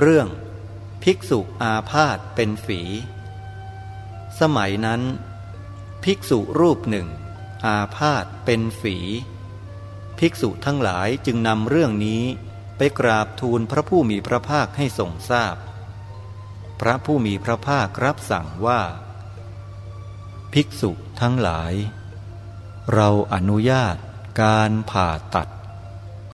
เรื่อง ภิกษุอาพาธเป็นฝี สมัยนั้น ภิกษุรูปหนึ่ง อาพาธเป็นฝี ภิกษุทั้งหลายจึงนำเรื่องนี้ไปกราบทูลพระผู้มีพระภาคให้ทรงทราบพพระผู้มีพระภาครับสั่งว่า ภิกษุทั้งหลาย เราอนุญาตการผ่าตัด